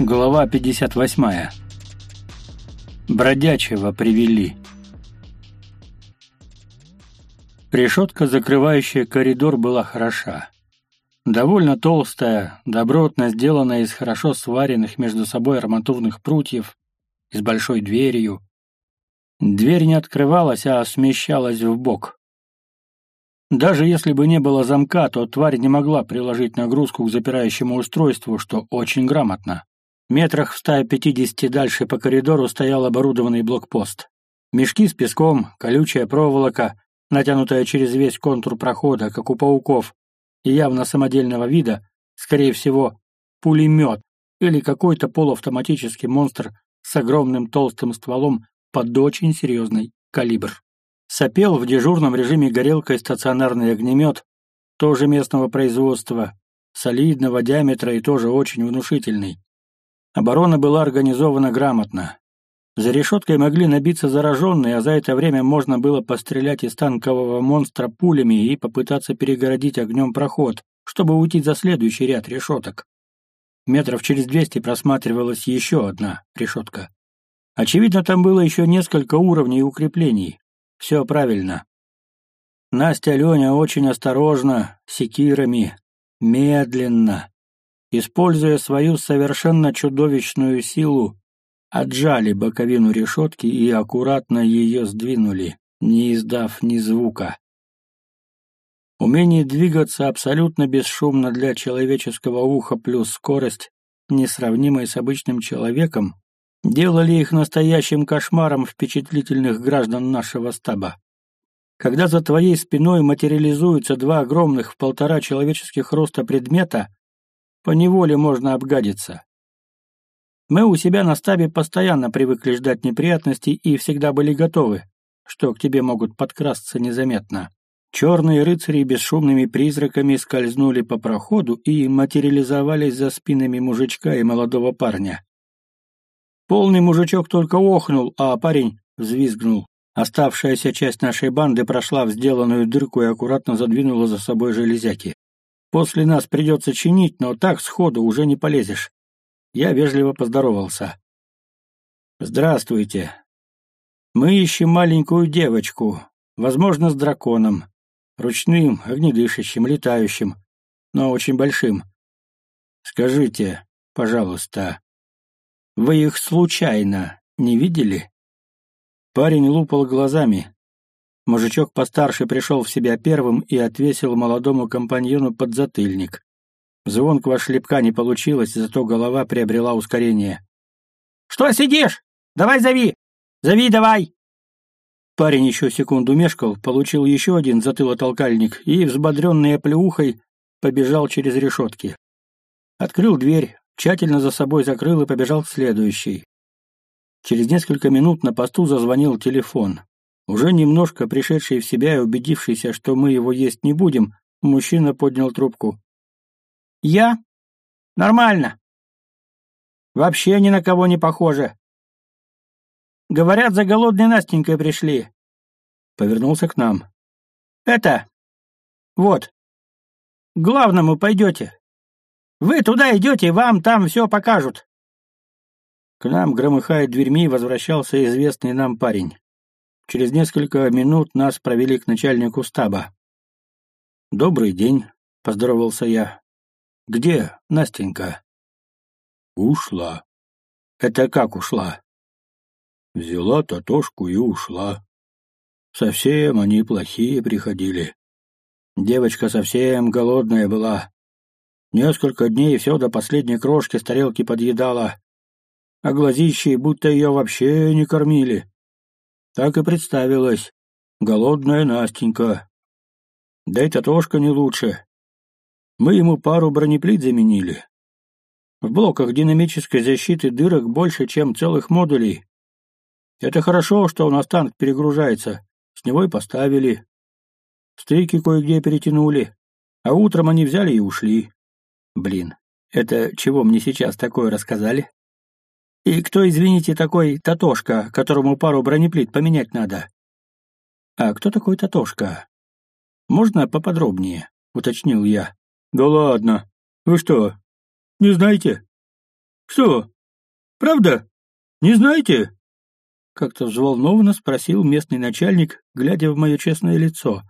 Глава 58. Бродячего привели. Решетка, закрывающая коридор, была хороша. Довольно толстая, добротно сделанная из хорошо сваренных между собой арматурных прутьев, с большой дверью. Дверь не открывалась, а смещалась в бок. Даже если бы не было замка, то тварь не могла приложить нагрузку к запирающему устройству, что очень грамотно. Метрах в 150 дальше по коридору стоял оборудованный блокпост. Мешки с песком, колючая проволока, натянутая через весь контур прохода, как у пауков, и явно самодельного вида, скорее всего, пулемет или какой-то полуавтоматический монстр с огромным толстым стволом под очень серьезный калибр. Сопел в дежурном режиме горелкой стационарный огнемет, тоже местного производства, солидного диаметра и тоже очень внушительный. Оборона была организована грамотно. За решеткой могли набиться зараженные, а за это время можно было пострелять из танкового монстра пулями и попытаться перегородить огнем проход, чтобы уйти за следующий ряд решеток. Метров через двести просматривалась еще одна решетка. Очевидно, там было еще несколько уровней укреплений. Все правильно. Настя Леня очень осторожно, секирами, медленно, используя свою совершенно чудовищную силу, отжали боковину решетки и аккуратно ее сдвинули, не издав ни звука. Умение двигаться абсолютно бесшумно для человеческого уха плюс скорость, несравнимая с обычным человеком, делали их настоящим кошмаром впечатлительных граждан нашего стаба. Когда за твоей спиной материализуются два огромных в полтора человеческих роста предмета, поневоле можно обгадиться. Мы у себя на стабе постоянно привыкли ждать неприятностей и всегда были готовы, что к тебе могут подкрасться незаметно. Черные рыцари бесшумными призраками скользнули по проходу и материализовались за спинами мужичка и молодого парня. Полный мужичок только охнул, а парень взвизгнул. Оставшаяся часть нашей банды прошла в сделанную дырку и аккуратно задвинула за собой железяки. После нас придется чинить, но так сходу уже не полезешь. Я вежливо поздоровался. «Здравствуйте. Мы ищем маленькую девочку, возможно, с драконом, ручным, огнедышащим, летающим, но очень большим. Скажите, пожалуйста, вы их случайно не видели?» Парень лупал глазами, Мужичок постарше пришел в себя первым и отвесил молодому компаньону подзатыльник. Звонкого шлепка не получилось, зато голова приобрела ускорение. «Что сидишь? Давай зови! Зови давай!» Парень еще секунду мешкал, получил еще один затылотолкальник и, взбодренный оплеухой, побежал через решетки. Открыл дверь, тщательно за собой закрыл и побежал к следующей. Через несколько минут на посту зазвонил телефон. Уже немножко пришедший в себя и убедившийся, что мы его есть не будем, мужчина поднял трубку. «Я? Нормально. Вообще ни на кого не похоже. Говорят, за голодной Настенькой пришли». Повернулся к нам. «Это... Вот. К главному пойдете. Вы туда идете, вам там все покажут». К нам, громыхая дверьми, возвращался известный нам парень. Через несколько минут нас провели к начальнику стаба. «Добрый день», — поздоровался я. «Где Настенька?» «Ушла». «Это как ушла?» «Взяла Татошку и ушла. Совсем они плохие приходили. Девочка совсем голодная была. Несколько дней все до последней крошки с тарелки подъедала, а глазищие будто ее вообще не кормили. Так и представилась. Голодная Настенька. Да и Татошка не лучше. Мы ему пару бронеплит заменили. В блоках динамической защиты дырок больше, чем целых модулей. Это хорошо, что у нас танк перегружается. С него и поставили. Стыки кое-где перетянули. А утром они взяли и ушли. Блин, это чего мне сейчас такое рассказали? И кто, извините, такой Татошка, которому пару бронеплит поменять надо? А кто такой Татошка? Можно поподробнее, уточнил я. Да ладно. Вы что, не знаете? Что? Правда? Не знаете? Как-то взволнованно спросил местный начальник, глядя в мое честное лицо.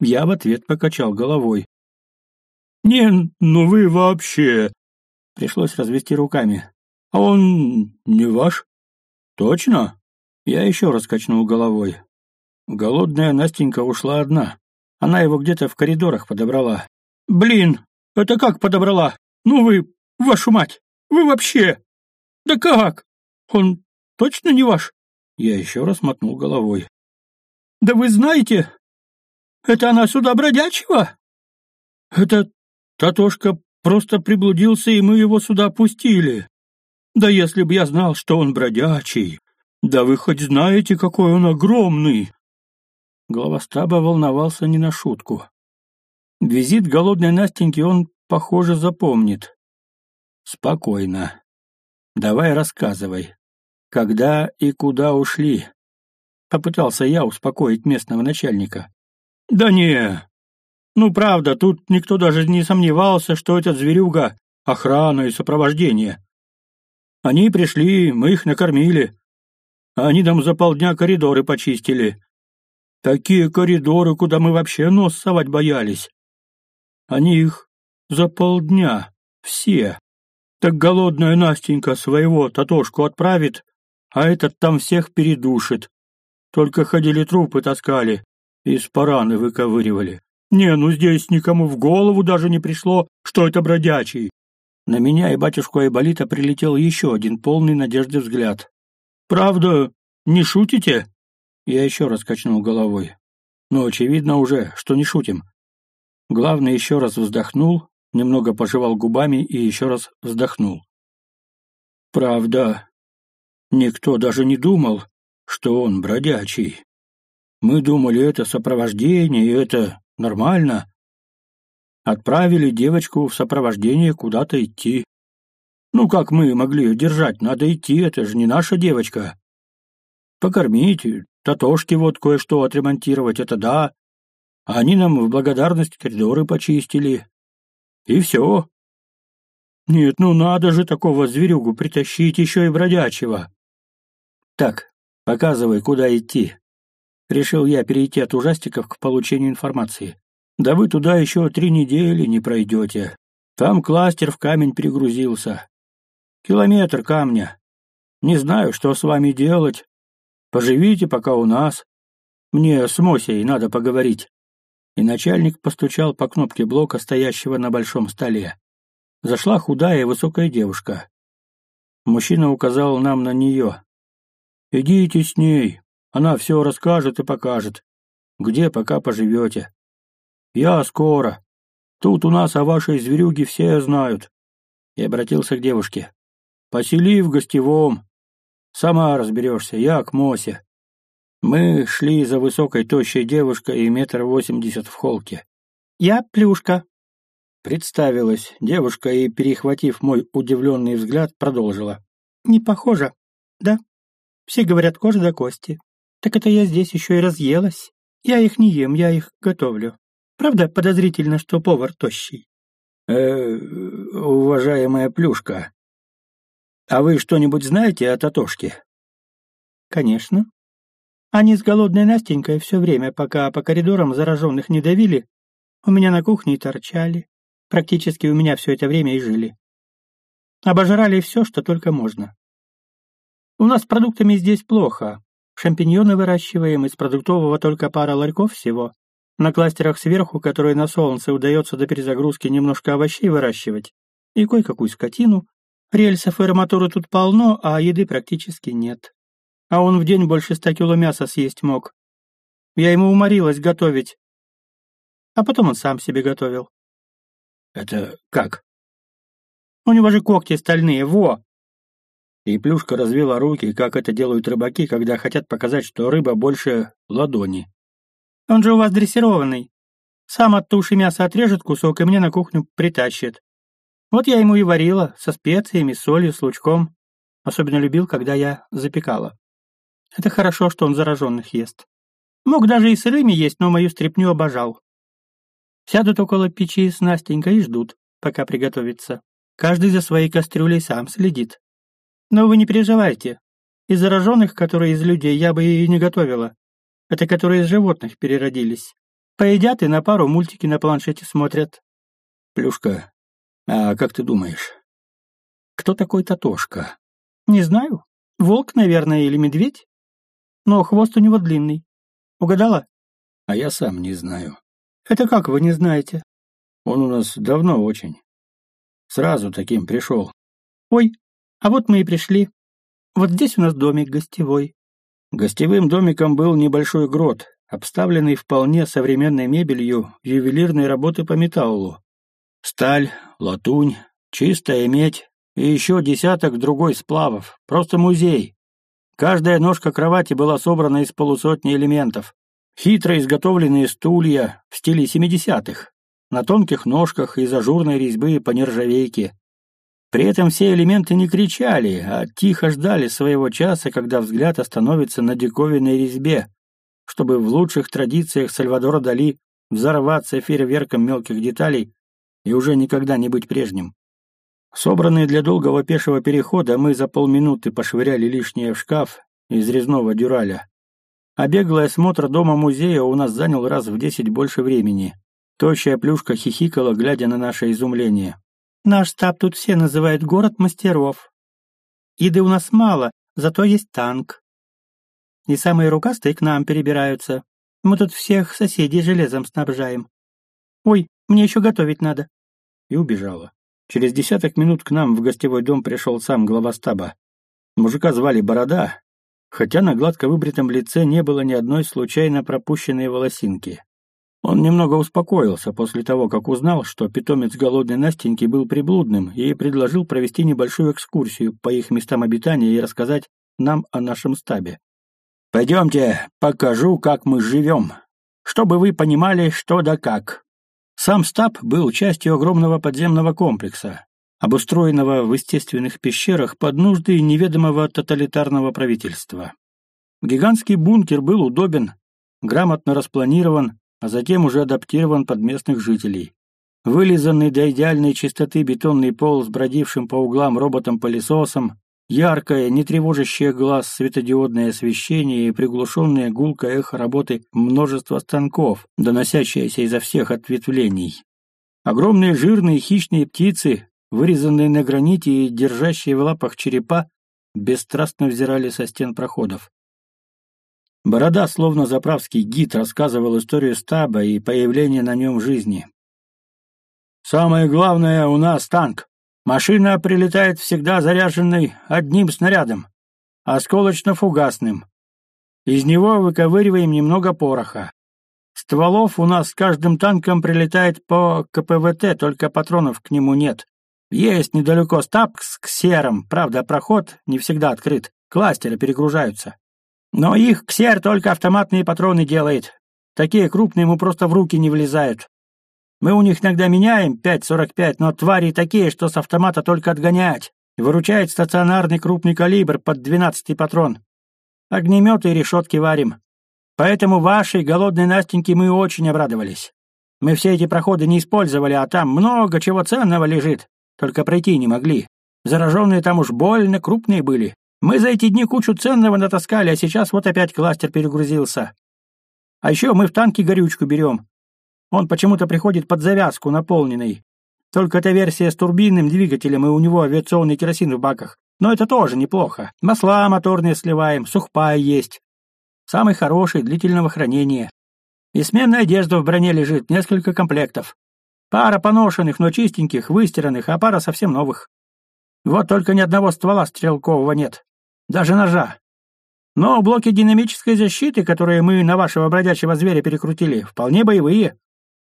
Я в ответ покачал головой. «Не, ну вы вообще...» Пришлось развести руками. «А он не ваш?» «Точно?» Я еще раз качнул головой. Голодная Настенька ушла одна. Она его где-то в коридорах подобрала. «Блин, это как подобрала? Ну вы, вашу мать, вы вообще...» «Да как? Он точно не ваш?» Я еще раз мотнул головой. «Да вы знаете, это она сюда бродячего?» «Это Татошка просто приблудился, и мы его сюда пустили. Да если б я знал, что он бродячий! Да вы хоть знаете, какой он огромный!» Глава стаба волновался не на шутку. Визит голодной Настеньки он, похоже, запомнит. «Спокойно. Давай рассказывай. Когда и куда ушли?» Попытался я успокоить местного начальника. «Да не. Ну, правда, тут никто даже не сомневался, что этот зверюга — охрана и сопровождение. Они пришли, мы их накормили. Они нам за полдня коридоры почистили. Такие коридоры, куда мы вообще нос совать боялись. Они их за полдня, все. Так голодная Настенька своего Татошку отправит, а этот там всех передушит. Только ходили трупы таскали, из параны выковыривали. Не, ну здесь никому в голову даже не пришло, что это бродячий. На меня и батюшку Айболита прилетел еще один полный надежды взгляд. «Правда, не шутите?» Я еще раз качнул головой. «Ну, очевидно уже, что не шутим». Главный еще раз вздохнул, немного пожевал губами и еще раз вздохнул. «Правда, никто даже не думал, что он бродячий. Мы думали, это сопровождение, и это нормально. Отправили девочку в сопровождение куда-то идти. Ну, как мы могли ее держать? Надо идти, это же не наша девочка. Покормить, татошки вот кое-что отремонтировать, это да. А они нам в благодарность коридоры почистили. И все. Нет, ну надо же такого зверюгу притащить еще и бродячего. Так, показывай, куда идти. Решил я перейти от ужастиков к получению информации. Да вы туда еще три недели не пройдете. Там кластер в камень перегрузился. Километр камня. Не знаю, что с вами делать. Поживите пока у нас. Мне с Мосей надо поговорить. И начальник постучал по кнопке блока, стоящего на большом столе. Зашла худая и высокая девушка. Мужчина указал нам на нее. «Идите с ней, она все расскажет и покажет, где пока поживете. Я скоро. Тут у нас о вашей зверюге все знают. И обратился к девушке. Посели в гостевом. Сама разберешься, я к Мосе. Мы шли за высокой тощей девушкой и метр восемьдесят в холке. «Я Плюшка», — представилась девушка и, перехватив мой удивленный взгляд, продолжила. «Не похоже, да? Все говорят кожа до кости. Так это я здесь еще и разъелась. Я их не ем, я их готовлю. Правда, подозрительно, что повар тощий. Э, уважаемая Плюшка, а вы что-нибудь знаете о Татошке? Конечно. Они с голодной Настенькой все время, пока по коридорам зараженных не давили, у меня на кухне и торчали. Практически у меня все это время и жили. Обожрали все, что только можно. У нас с продуктами здесь плохо, Шампиньоны выращиваем, из продуктового только пара ларьков всего. На кластерах сверху, которые на солнце удается до перезагрузки немножко овощей выращивать. И кое-какую скотину. Рельсов и арматуры тут полно, а еды практически нет. А он в день больше ста кило мяса съесть мог. Я ему уморилась готовить. А потом он сам себе готовил. Это как? У него же когти стальные, во! И Плюшка развела руки, как это делают рыбаки, когда хотят показать, что рыба больше ладони. «Он же у вас дрессированный. Сам от туши мяса отрежет кусок и мне на кухню притащит. Вот я ему и варила, со специями, солью, с лучком. Особенно любил, когда я запекала. Это хорошо, что он зараженных ест. Мог даже и сырыми есть, но мою стряпню обожал. Сядут около печи с Настенькой и ждут, пока приготовится. Каждый за своей кастрюлей сам следит. Но вы не переживайте. Из зараженных, которые из людей, я бы и не готовила. Это которые из животных переродились. Поедят и на пару мультики на планшете смотрят. Плюшка, а как ты думаешь, кто такой Татошка? Не знаю. Волк, наверное, или медведь. Но хвост у него длинный. Угадала? А я сам не знаю. Это как вы не знаете? Он у нас давно очень. Сразу таким пришел. Ой, а вот мы и пришли. Вот здесь у нас домик гостевой. Гостевым домиком был небольшой грот, обставленный вполне современной мебелью ювелирной работы по металлу. Сталь, латунь, чистая медь и еще десяток другой сплавов. Просто музей. Каждая ножка кровати была собрана из полусотни элементов. Хитро изготовленные стулья в стиле 70-х, на тонких ножках из ажурной резьбы по нержавейке. При этом все элементы не кричали, а тихо ждали своего часа, когда взгляд остановится на диковинной резьбе, чтобы в лучших традициях Сальвадора Дали взорваться фейерверком мелких деталей и уже никогда не быть прежним. Собранные для долгого пешего перехода, мы за полминуты пошвыряли лишнее в шкаф из резного дюраля. А беглый осмотр дома-музея у нас занял раз в десять больше времени. Тощая плюшка хихикала, глядя на наше изумление. «Наш стаб тут все называют город мастеров. Еды у нас мало, зато есть танк. И самые рукастые к нам перебираются. Мы тут всех соседей железом снабжаем. Ой, мне еще готовить надо». И убежала. Через десяток минут к нам в гостевой дом пришел сам глава стаба. Мужика звали Борода, хотя на гладко выбритом лице не было ни одной случайно пропущенной волосинки. Он немного успокоился после того, как узнал, что питомец голодной Настеньки был приблудным и предложил провести небольшую экскурсию по их местам обитания и рассказать нам о нашем стабе. «Пойдемте, покажу, как мы живем, чтобы вы понимали, что да как». Сам стаб был частью огромного подземного комплекса, обустроенного в естественных пещерах под нужды неведомого тоталитарного правительства. Гигантский бункер был удобен, грамотно распланирован, а затем уже адаптирован под местных жителей. Вылизанный до идеальной чистоты бетонный пол с бродившим по углам роботом-пылесосом, яркое, не тревожащее глаз светодиодное освещение и приглушенное гулкое эхо работы множества станков, доносящееся изо всех ответвлений. Огромные жирные хищные птицы, Вырезанные на граните и держащие в лапах черепа бесстрастно взирали со стен проходов. Борода, словно заправский гид, рассказывал историю стаба и появление на нем жизни. «Самое главное у нас танк. Машина прилетает всегда заряженной одним снарядом, осколочно-фугасным. Из него выковыриваем немного пороха. Стволов у нас с каждым танком прилетает по КПВТ, только патронов к нему нет. Есть недалеко стаб с ксером, правда, проход не всегда открыт, кластеры перегружаются. Но их ксер только автоматные патроны делает. Такие крупные ему просто в руки не влезают. Мы у них иногда меняем 5.45, но твари такие, что с автомата только отгонять. Выручает стационарный крупный калибр под 12 патрон. Огнеметы и решетки варим. Поэтому вашей голодной Настеньке мы очень обрадовались. Мы все эти проходы не использовали, а там много чего ценного лежит. Только пройти не могли. Зараженные там уж больно крупные были. Мы за эти дни кучу ценного натаскали, а сейчас вот опять кластер перегрузился. А еще мы в танке горючку берем. Он почему-то приходит под завязку, наполненный. Только эта версия с турбинным двигателем, и у него авиационный керосин в баках. Но это тоже неплохо. Масла моторные сливаем, сухпай есть. Самый хороший, длительного хранения. И сменная одежда в броне лежит, несколько комплектов. Пара поношенных, но чистеньких, выстиранных, а пара совсем новых. Вот только ни одного ствола стрелкового нет. Даже ножа. Но блоки динамической защиты, которые мы на вашего бродячего зверя перекрутили, вполне боевые.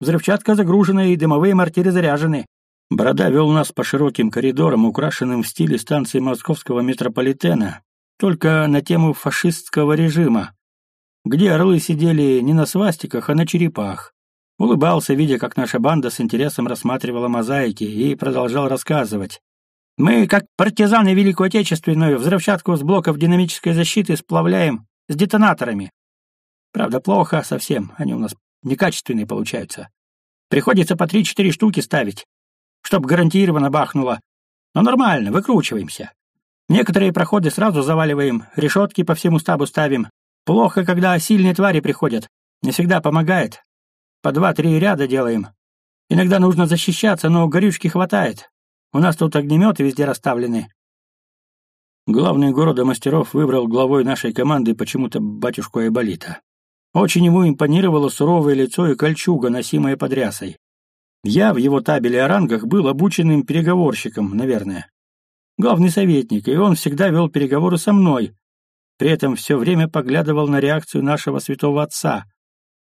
Взрывчатка загружена и дымовые мортиры заряжены. Борода вел нас по широким коридорам, украшенным в стиле станции московского метрополитена, только на тему фашистского режима, где орлы сидели не на свастиках, а на черепах. Улыбался, видя, как наша банда с интересом рассматривала мозаики, и продолжал рассказывать. «Мы, как партизаны Великую Отечественную, взрывчатку с блоков динамической защиты сплавляем с детонаторами. Правда, плохо совсем, они у нас некачественные получаются. Приходится по три-четыре штуки ставить, чтоб гарантированно бахнуло, Но нормально, выкручиваемся. Некоторые проходы сразу заваливаем, решетки по всему стабу ставим. Плохо, когда сильные твари приходят. Не всегда помогает. По два-три ряда делаем. Иногда нужно защищаться, но горючки хватает. У нас тут огнеметы везде расставлены. Главный города мастеров выбрал главой нашей команды почему-то батюшку Айболита. Очень ему импонировало суровое лицо и кольчуга, носимая под рясой. Я в его табеле о рангах был обученным переговорщиком, наверное. Главный советник, и он всегда вел переговоры со мной. При этом все время поглядывал на реакцию нашего святого отца,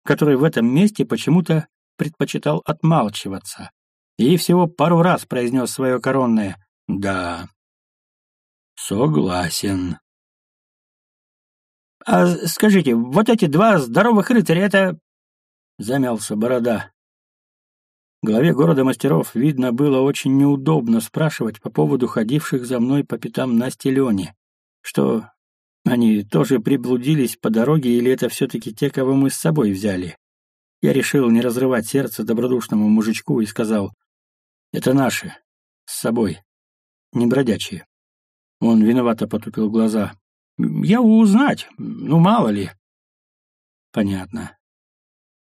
который в этом месте почему-то предпочитал отмалчиваться. И всего пару раз произнес свое коронное «да». Согласен. А скажите, вот эти два здоровых рыцаря — это... Замялся Борода. Главе города мастеров, видно, было очень неудобно спрашивать по поводу ходивших за мной по пятам Насти Лене, что они тоже приблудились по дороге или это все-таки те, кого мы с собой взяли. Я решил не разрывать сердце добродушному мужичку и сказал, «Это наши, с собой, не бродячие». Он виновато потупил глаза. «Я узнать, ну мало ли». «Понятно.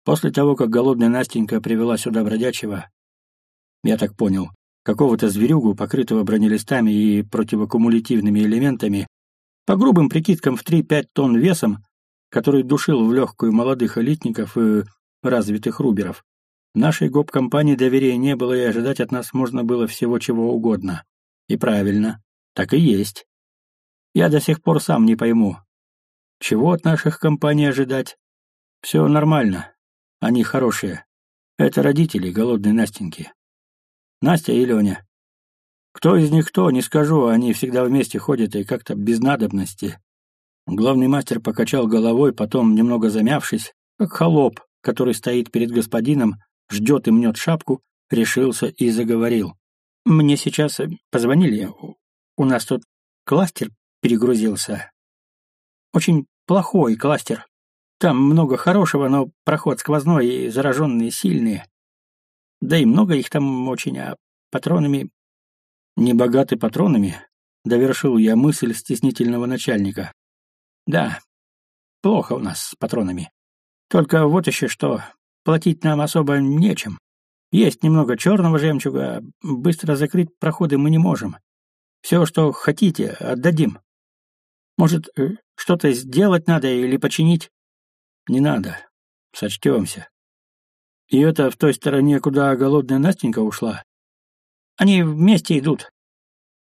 После того, как голодная Настенька привела сюда бродячего, я так понял, какого-то зверюгу, покрытого бронелистами и противокумулятивными элементами, по грубым прикидкам в 3-5 тонн весом, который душил в легкую молодых элитников и развитых руберов. Нашей гоп-компании доверия не было, и ожидать от нас можно было всего чего угодно. И правильно. Так и есть. Я до сих пор сам не пойму. Чего от наших компаний ожидать? Все нормально. Они хорошие. Это родители голодной Настеньки. Настя и Леня. Кто из них кто, не скажу, они всегда вместе ходят и как-то без надобности. Главный мастер покачал головой, потом, немного замявшись, как холоп, который стоит перед господином, ждет и мнет шапку, решился и заговорил. «Мне сейчас позвонили. У нас тут кластер перегрузился. Очень плохой кластер. Там много хорошего, но проход сквозной и зараженные сильные. Да и много их там очень, а патронами... Не богаты патронами, довершил я мысль стеснительного начальника. Да, плохо у нас с патронами. Только вот еще что, платить нам особо нечем. Есть немного черного жемчуга, быстро закрыть проходы мы не можем. Все, что хотите, отдадим. Может, э, что-то сделать надо или починить? Не надо. Сочтемся. И это в той стороне, куда голодная Настенька ушла? Они вместе идут.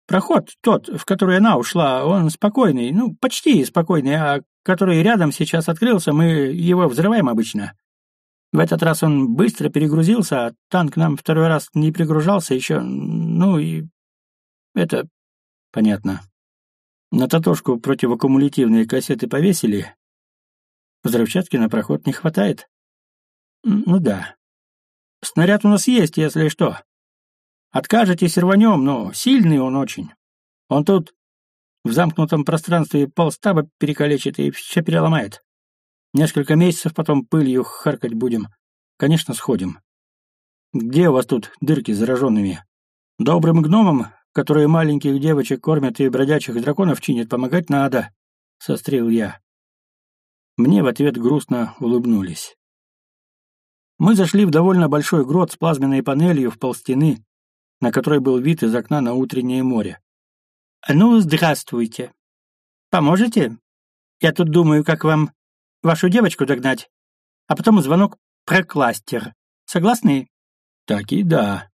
Проход тот, в который она ушла, он спокойный, ну, почти спокойный, а который рядом сейчас открылся, мы его взрываем обычно. В этот раз он быстро перегрузился, а танк нам второй раз не пригружался еще, ну и... Это Понятно. На татошку противокумулятивные кассеты повесили? Взрывчатки на проход не хватает? Ну да. Снаряд у нас есть, если что. Откажетесь рванем, но сильный он очень. Он тут в замкнутом пространстве полстаба перекалечит и все переломает. Несколько месяцев потом пылью харкать будем. Конечно, сходим. Где у вас тут дырки зараженными? Добрым гномам которые маленьких девочек кормят и бродячих драконов чинят, помогать надо», — сострил я. Мне в ответ грустно улыбнулись. Мы зашли в довольно большой грот с плазменной панелью в полстены, на которой был вид из окна на утреннее море. «Ну, здравствуйте. Поможете? Я тут думаю, как вам вашу девочку догнать, а потом звонок про кластер. Согласны?» «Так и да»,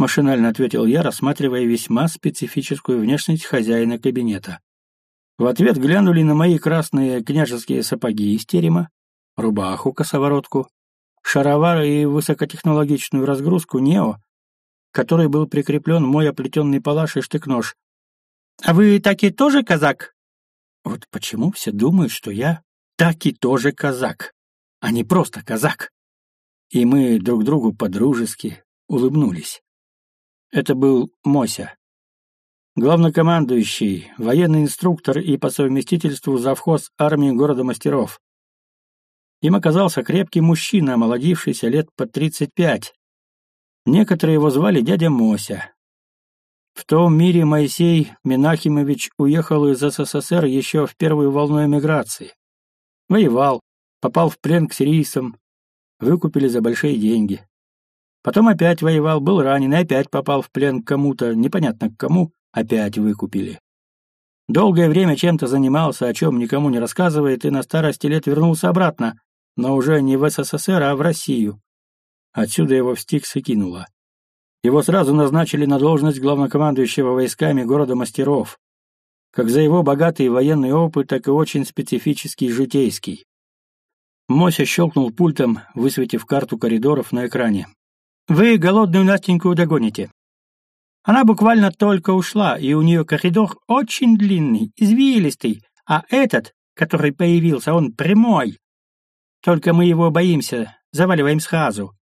машинально ответил я, рассматривая весьма специфическую внешность хозяина кабинета. В ответ глянули на мои красные княжеские сапоги из терема, рубаху-косоворотку, шаровары и высокотехнологичную разгрузку «Нео», которой был прикреплен мой оплетенный палаш и штык-нож. «А вы таки тоже казак?» Вот почему все думают, что я таки тоже казак, а не просто казак. И мы друг другу подружески улыбнулись. Это был Мося. Главнокомандующий, военный инструктор и по совместительству завхоз армии города мастеров. Им оказался крепкий мужчина, молодившийся лет по 35. Некоторые его звали дядя Мося. В том мире Моисей Менахимович уехал из СССР еще в первую волну эмиграции. Воевал, попал в плен к сирийцам, выкупили за большие деньги. Потом опять воевал, был ранен и опять попал в плен к кому-то, непонятно к кому, опять выкупили. Долгое время чем-то занимался, о чем никому не рассказывает, и на старости лет вернулся обратно, но уже не в СССР, а в Россию. Отсюда его в Стикс и кинуло. Его сразу назначили на должность главнокомандующего войсками города Мастеров, как за его богатый военный опыт, так и очень специфический житейский. Мося щелкнул пультом, высветив карту коридоров на экране. «Вы голодную Настеньку догоните. Она буквально только ушла, и у нее коридор очень длинный, извилистый, а этот, который появился, он прямой. Только мы его боимся, заваливаем сразу.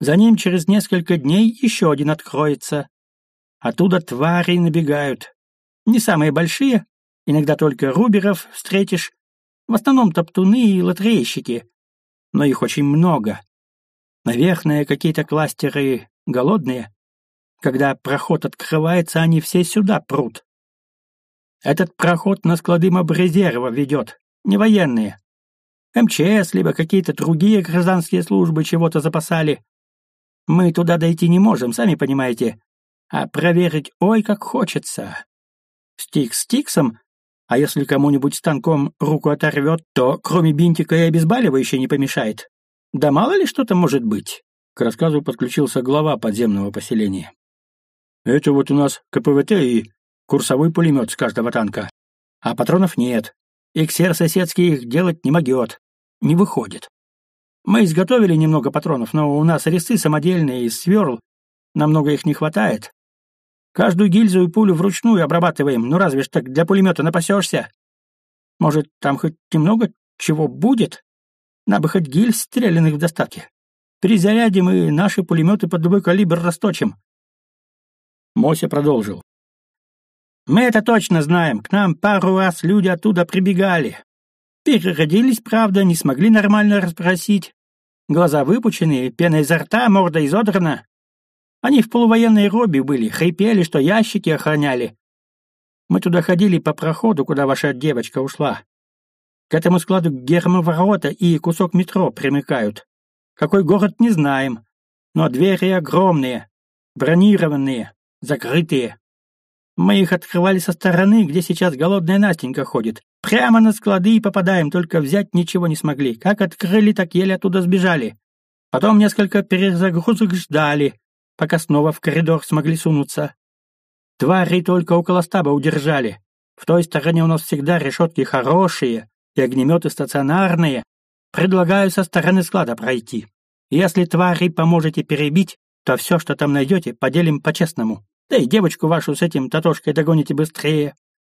За ним через несколько дней еще один откроется. Оттуда твари набегают. Не самые большие, иногда только руберов встретишь, в основном топтуны и лотерейщики, но их очень много. Наверное, какие-то кластеры голодные. Когда проход открывается, они все сюда прут. Этот проход на склады мобрезерва ведет, не военные. МЧС, либо какие-то другие гражданские службы чего-то запасали. Мы туда дойти не можем, сами понимаете. А проверить ой как хочется. Стик стиксом, а если кому-нибудь станком руку оторвет, то кроме бинтика и обезболивающего не помешает. Да мало ли что-то может быть. К рассказу подключился глава подземного поселения. Это вот у нас КПВТ и курсовой пулемет с каждого танка. А патронов нет. Иксер соседский их делать не могет. Не выходит. Мы изготовили немного патронов, но у нас резцы самодельные из сверл. Намного их не хватает. Каждую гильзу и пулю вручную обрабатываем, ну разве ж так для пулемета напасешься? Может, там хоть немного чего будет? На бы хоть гильз стрелянных в достатке. Перезарядим и наши пулеметы под любой калибр расточим. Мося продолжил. Мы это точно знаем. К нам пару раз люди оттуда прибегали. Переродились, правда, не смогли нормально расспросить. Глаза выпучены, пена изо рта, морда изодрана. Они в полувоенной робе были, хрипели, что ящики охраняли. Мы туда ходили по проходу, куда ваша девочка ушла. К этому складу гермоворота и кусок метро примыкают. Какой город, не знаем. Но двери огромные, бронированные, закрытые. Мы их открывали со стороны, где сейчас голодная Настенька ходит. Прямо на склады и попадаем, только взять ничего не смогли. Как открыли, так еле оттуда сбежали. Потом несколько перезагрузок ждали, пока снова в коридор смогли сунуться. Твари только около стаба удержали. В той стороне у нас всегда решетки хорошие и огнеметы стационарные. Предлагаю со стороны склада пройти. Если твари поможете перебить, то все, что там найдете, поделим по-честному. Да и девочку вашу с этим татошкой догоните быстрее.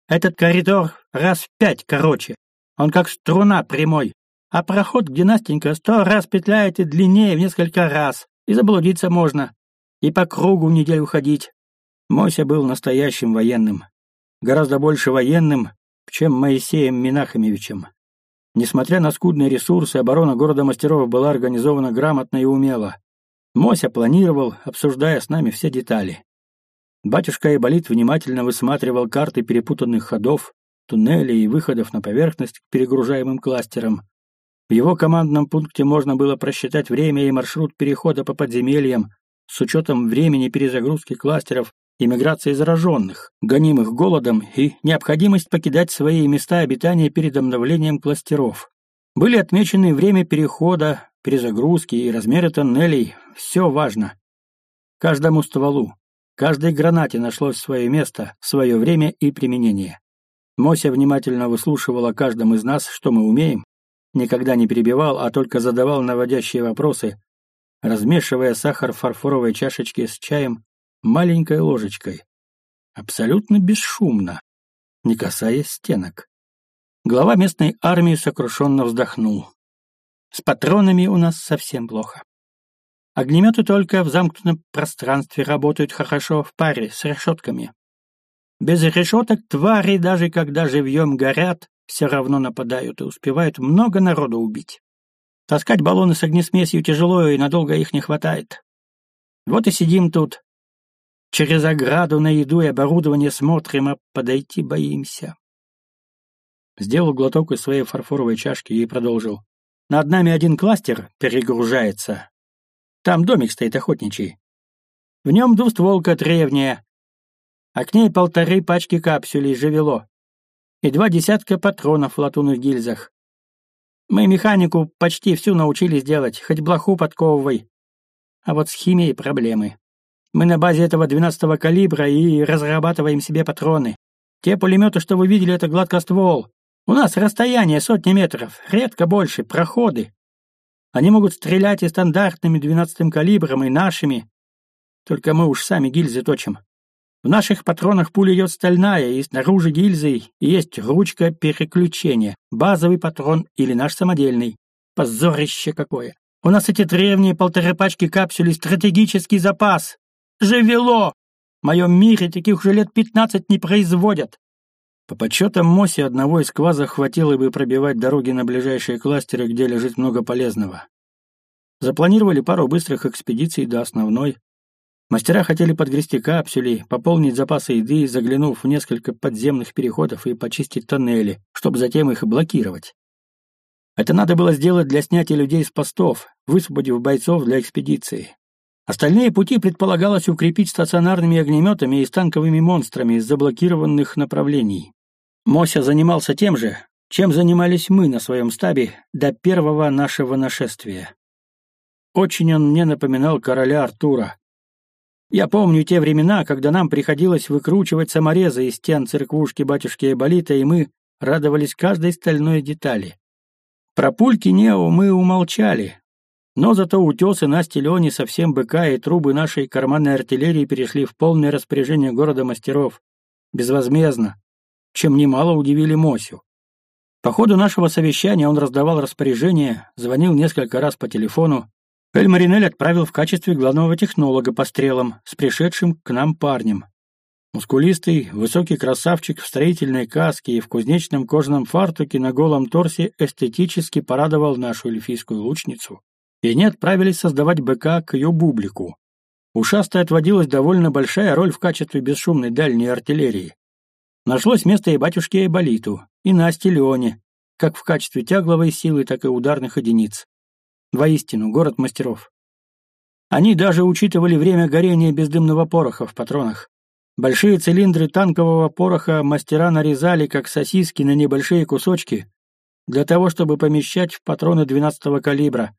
Этот коридор раз в пять короче. Он как струна прямой. А проход, где Настенька сто раз петляет и длиннее в несколько раз. И заблудиться можно и по кругу неделю ходить. Мося был настоящим военным. Гораздо больше военным, чем Моисеем Минахамевичем. Несмотря на скудные ресурсы, оборона города мастеров была организована грамотно и умело. Мося планировал, обсуждая с нами все детали. Батюшка Айболит внимательно высматривал карты перепутанных ходов, туннелей и выходов на поверхность к перегружаемым кластерам. В его командном пункте можно было просчитать время и маршрут перехода по подземельям, с учетом времени перезагрузки кластеров и миграции зараженных, гонимых голодом и необходимость покидать свои места обитания перед обновлением кластеров. Были отмечены время перехода, перезагрузки и размеры тоннелей. Все важно. Каждому стволу, каждой гранате нашлось свое место, свое время и применение. Мося внимательно выслушивала каждом из нас, что мы умеем, никогда не перебивал, а только задавал наводящие вопросы, размешивая сахар в фарфоровой чашечке с чаем маленькой ложечкой. Абсолютно бесшумно, не касаясь стенок. Глава местной армии сокрушенно вздохнул. С патронами у нас совсем плохо. Огнеметы только в замкнутом пространстве работают хорошо в паре с решетками. Без решеток твари, даже когда живьем горят, все равно нападают и успевают много народу убить. Таскать баллоны с огнесмесью тяжело, и надолго их не хватает. Вот и сидим тут. Через ограду на еду и оборудование смотрим, а подойти боимся. Сделал глоток из своей фарфоровой чашки и продолжил. Над нами один кластер перегружается. Там домик стоит охотничий. В нем двустволка древняя, а к ней полторы пачки капсулей «Живело» и два десятка патронов в латунных гильзах. Мы механику почти всю научились делать, хоть блоху подковывай. А вот с химией проблемы. Мы на базе этого 12-го калибра и разрабатываем себе патроны. Те пулеметы, что вы видели, это гладкоствол. У нас расстояние сотни метров, редко больше, проходы. Они могут стрелять и стандартными 12-м калибром, и нашими. Только мы уж сами гильзы точим. В наших патронах пуля идет стальная, и снаружи гильзы есть ручка переключения, базовый патрон или наш самодельный. Позорище какое! У нас эти древние полторы пачки капсулей стратегический запас. Живело! В моем мире таких уже лет пятнадцать не производят. По подсчетам Моси, одного из квазов хватило бы пробивать дороги на ближайшие кластеры, где лежит много полезного. Запланировали пару быстрых экспедиций до основной. Мастера хотели подгрести капсули, пополнить запасы еды, заглянув в несколько подземных переходов и почистить тоннели, чтобы затем их блокировать. Это надо было сделать для снятия людей с постов, высвободив бойцов для экспедиции. Остальные пути предполагалось укрепить стационарными огнеметами и станковыми монстрами из заблокированных направлений. Мося занимался тем же, чем занимались мы на своем стабе до первого нашего нашествия. Очень он мне напоминал короля Артура. Я помню те времена, когда нам приходилось выкручивать саморезы из стен церквушки батюшки Эболита, и мы радовались каждой стальной детали. Про пульки Нео мы умолчали, но зато утесы на стелёне совсем быка и трубы нашей карманной артиллерии перешли в полное распоряжение города мастеров. Безвозмездно, чем немало удивили Мосю. По ходу нашего совещания он раздавал распоряжения, звонил несколько раз по телефону. Эль Маринель отправил в качестве главного технолога по стрелам с пришедшим к нам парнем. Мускулистый, высокий красавчик в строительной каске и в кузнечном кожаном фартуке на голом торсе эстетически порадовал нашу эльфийскую лучницу. И они отправились создавать БК к ее бублику. Ушастой отводилась довольно большая роль в качестве бесшумной дальней артиллерии. Нашлось место и батюшке Айболиту, и Насте Леоне, как в качестве тягловой силы, так и ударных единиц. Воистину, город мастеров. Они даже учитывали время горения бездымного пороха в патронах. Большие цилиндры танкового пороха мастера нарезали, как сосиски, на небольшие кусочки, для того, чтобы помещать в патроны 12-го калибра.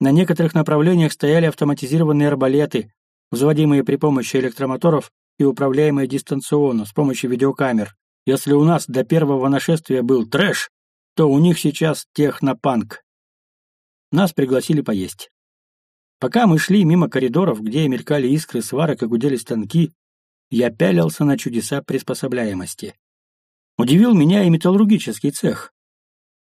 На некоторых направлениях стояли автоматизированные арбалеты, взводимые при помощи электромоторов и управляемые дистанционно с помощью видеокамер. Если у нас до первого нашествия был трэш, то у них сейчас технопанк. Нас пригласили поесть. Пока мы шли мимо коридоров, где мелькали искры сварок и гудели станки, я пялился на чудеса приспособляемости. Удивил меня и металлургический цех.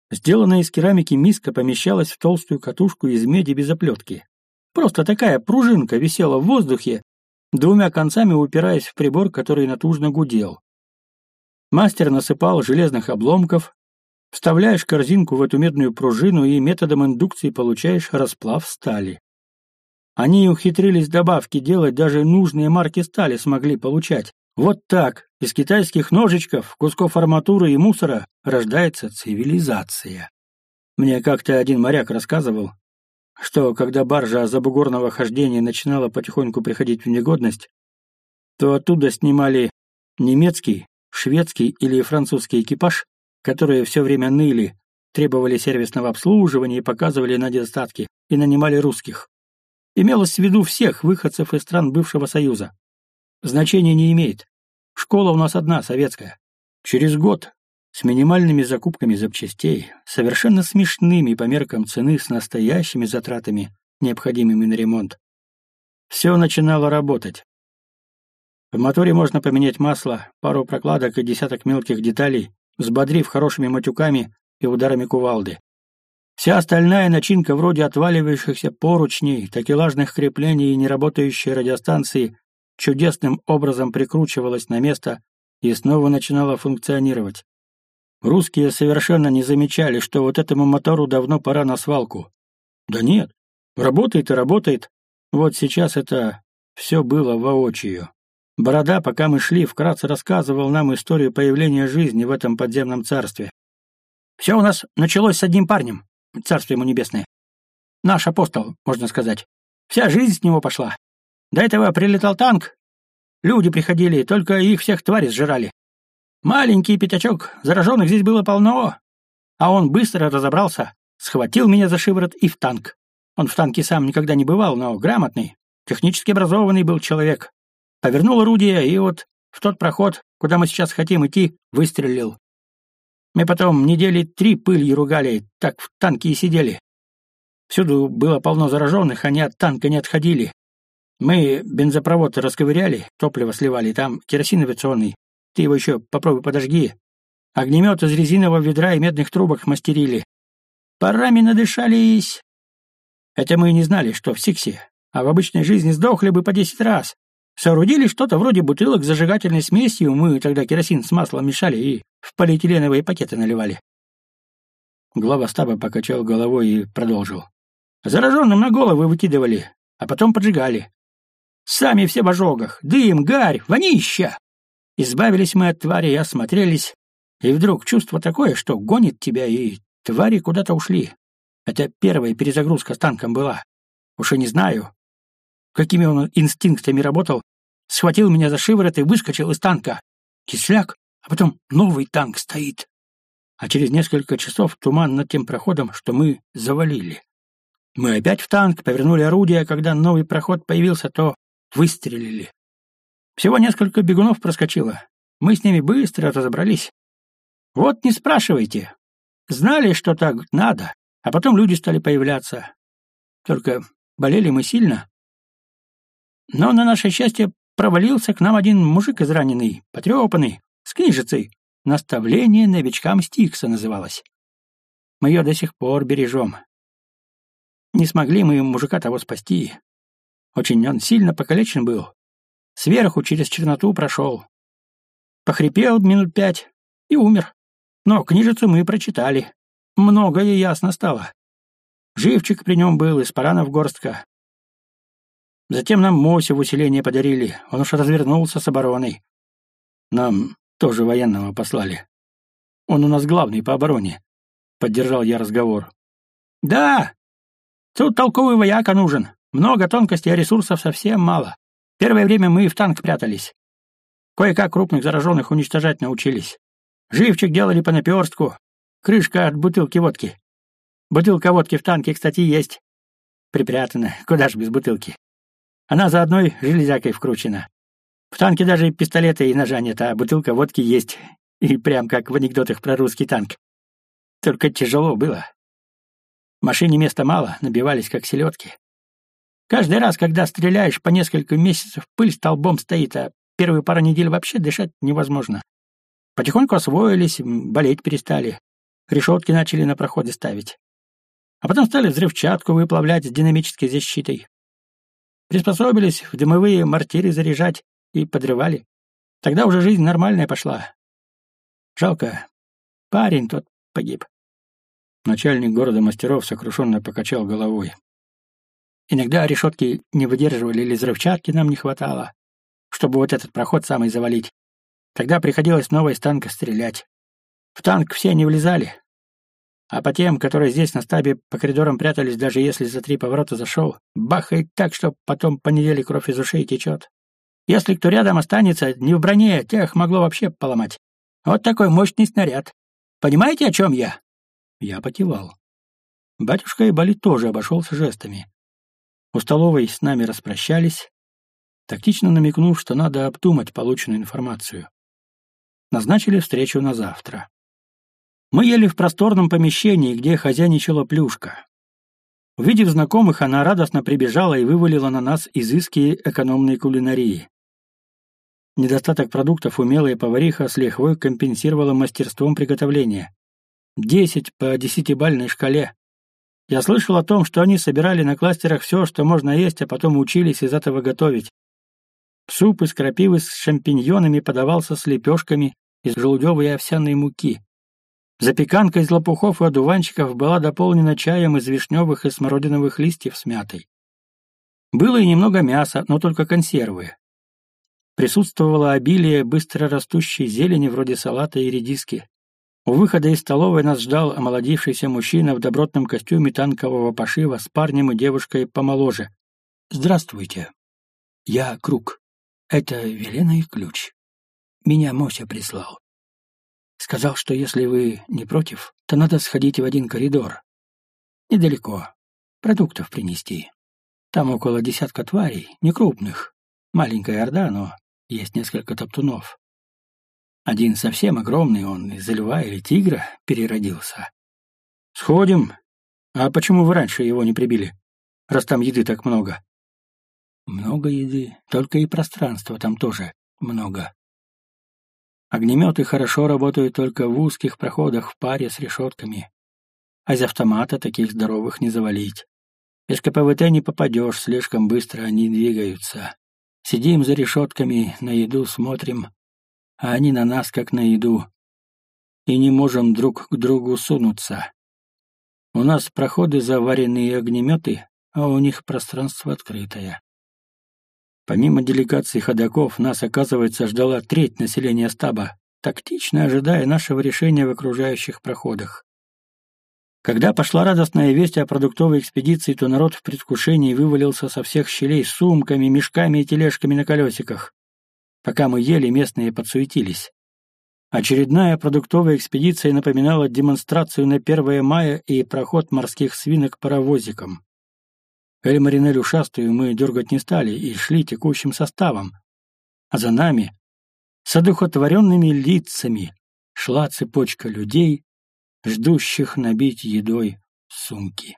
Сделанная из керамики миска помещалась в толстую катушку из меди без оплетки. Просто такая пружинка висела в воздухе, двумя концами упираясь в прибор, который натужно гудел. Мастер насыпал железных обломков, вставляешь корзинку в эту медную пружину и методом индукции получаешь расплав стали. Они ухитрились добавки делать, даже нужные марки стали смогли получать. Вот так, из китайских ножичков, кусков арматуры и мусора рождается цивилизация. Мне как-то один моряк рассказывал, что когда баржа забугорного хождения начинала потихоньку приходить в негодность, то оттуда снимали немецкий, шведский или французский экипаж, которые все время ныли, требовали сервисного обслуживания и показывали недостатки, и нанимали русских. Имелось в виду всех выходцев из стран бывшего Союза. Значения не имеет. Школа у нас одна, советская. Через год с минимальными закупками запчастей, совершенно смешными по меркам цены с настоящими затратами, необходимыми на ремонт. Все начинало работать. В моторе можно поменять масло, пару прокладок и десяток мелких деталей, взбодрив хорошими матюками и ударами кувалды. Вся остальная начинка вроде отваливающихся поручней, такелажных креплений и неработающей радиостанции чудесным образом прикручивалась на место и снова начинала функционировать. Русские совершенно не замечали, что вот этому мотору давно пора на свалку. Да нет, работает и работает. Вот сейчас это все было воочию. Борода, пока мы шли, вкратце рассказывал нам историю появления жизни в этом подземном царстве. Все у нас началось с одним парнем, царство ему небесное. Наш апостол, можно сказать. Вся жизнь с него пошла. До этого прилетал танк. Люди приходили, только их всех твари сжирали. Маленький пятачок, зараженных здесь было полно. А он быстро разобрался, схватил меня за шиворот и в танк. Он в танке сам никогда не бывал, но грамотный, технически образованный был человек. Повернул орудие, и вот в тот проход, куда мы сейчас хотим идти, выстрелил. Мы потом недели три пылью ругали, так в танке и сидели. Всюду было полно зараженных, они от танка не отходили. Мы бензопровод расковыряли, топливо сливали, там керосин авиационный. Ты его еще попробуй подожги. Огнемет из резинового ведра и медных трубок мастерили. Парами надышались. Это мы и не знали, что в Сиксе, а в обычной жизни сдохли бы по десять раз. Соорудили что-то вроде бутылок с зажигательной смесью, мы тогда керосин с маслом мешали и в полиэтиленовые пакеты наливали. Глава стаба покачал головой и продолжил. Зараженным на головы выкидывали, а потом поджигали. Сами все в ожогах, дым, гарь, вонища. Избавились мы от твари и осмотрелись, и вдруг чувство такое, что гонит тебя, и твари куда-то ушли. Это первая перезагрузка с танком была. Уж и не знаю, какими он инстинктами работал, схватил меня за шиворот и выскочил из танка. Кисляк, а потом новый танк стоит. А через несколько часов туман над тем проходом, что мы завалили. Мы опять в танк, повернули орудие, а когда новый проход появился, то выстрелили. Всего несколько бегунов проскочило. Мы с ними быстро разобрались. Вот не спрашивайте. Знали, что так надо, а потом люди стали появляться. Только болели мы сильно. Но на наше счастье провалился к нам один мужик израненный, потрепанный, с книжицей. «Наставление новичкам Стикса» называлось. Мы ее до сих пор бережем. Не смогли мы мужика того спасти. Очень он сильно покалечен был. Сверху через черноту прошел. Похрипел минут пять и умер. Но книжицу мы прочитали. Многое ясно стало. Живчик при нем был, из паранов горстка. Затем нам Мося в усиление подарили, он уж развернулся с обороной. Нам тоже военного послали. Он у нас главный по обороне. Поддержал я разговор. Да, тут толковый вояка нужен. Много тонкостей, а ресурсов совсем мало. Первое время мы в танк прятались. Кое-как крупных зараженных уничтожать научились. Живчик делали по наперстку. Крышка от бутылки водки. Бутылка водки в танке, кстати, есть. Припрятана. Куда ж без бутылки. Она за одной железякой вкручена. В танке даже пистолета и ножа нет, а бутылка водки есть. И прям как в анекдотах про русский танк. Только тяжело было. В машине места мало, набивались как селедки. Каждый раз, когда стреляешь по несколько месяцев, пыль столбом стоит, а первые пару недель вообще дышать невозможно. Потихоньку освоились, болеть перестали. Решетки начали на проходы ставить. А потом стали взрывчатку выплавлять с динамической защитой. Приспособились в дымовые мортиры заряжать и подрывали. Тогда уже жизнь нормальная пошла. Жалко, парень тот погиб. Начальник города мастеров сокрушенно покачал головой. Иногда решетки не выдерживали или взрывчатки нам не хватало, чтобы вот этот проход самый завалить. Тогда приходилось снова из танка стрелять. В танк все не влезали. А по тем, которые здесь на стабе по коридорам прятались, даже если за три поворота зашел, бахает так, что потом по неделе кровь из ушей течет. Если кто рядом останется, не в броне, тех могло вообще поломать. Вот такой мощный снаряд. Понимаете, о чем я?» Я потевал. Батюшка и Бали тоже обошелся жестами. У столовой с нами распрощались, тактично намекнув, что надо обдумать полученную информацию. Назначили встречу на завтра. Мы ели в просторном помещении, где хозяйничала плюшка. Увидев знакомых, она радостно прибежала и вывалила на нас изыски экономной кулинарии. Недостаток продуктов умелая повариха с лихвой компенсировала мастерством приготовления. Десять по десятибальной шкале. Я слышал о том, что они собирали на кластерах все, что можно есть, а потом учились из этого готовить. Суп из крапивы с шампиньонами подавался с лепешками из желудевой овсяной муки. Запеканка из лопухов и одуванчиков была дополнена чаем из вишневых и смородиновых листьев с мятой. Было и немного мяса, но только консервы. Присутствовало обилие быстрорастущей зелени вроде салата и редиски. У выхода из столовой нас ждал омолодившийся мужчина в добротном костюме танкового пошива с парнем и девушкой помоложе. «Здравствуйте. Я Круг. Это Велена и Ключ. Меня Мося прислал. Сказал, что если вы не против, то надо сходить в один коридор. Недалеко. Продуктов принести. Там около десятка тварей, некрупных. Маленькая орда, но есть несколько топтунов. Один совсем огромный, он из льва или тигра переродился. Сходим. А почему вы раньше его не прибили? Раз там еды так много. Много еды, только и пространства там тоже много. Огнеметы хорошо работают только в узких проходах в паре с решетками. А из автомата таких здоровых не завалить. Без КПВТ не попадешь, слишком быстро они двигаются. Сидим за решетками, на еду смотрим, а они на нас как на еду. И не можем друг к другу сунуться. У нас проходы заваренные огнеметы, а у них пространство открытое. Помимо делегации ходаков, нас, оказывается, ждала треть населения стаба, тактично ожидая нашего решения в окружающих проходах. Когда пошла радостная весть о продуктовой экспедиции, то народ в предвкушении вывалился со всех щелей с сумками, мешками и тележками на колесиках. Пока мы ели, местные подсуетились. Очередная продуктовая экспедиция напоминала демонстрацию на 1 мая и проход морских свинок паровозиком. Эль-Маринель ушастую мы дергать не стали и шли текущим составом. А за нами, с одухотворенными лицами, шла цепочка людей, ждущих набить едой сумки.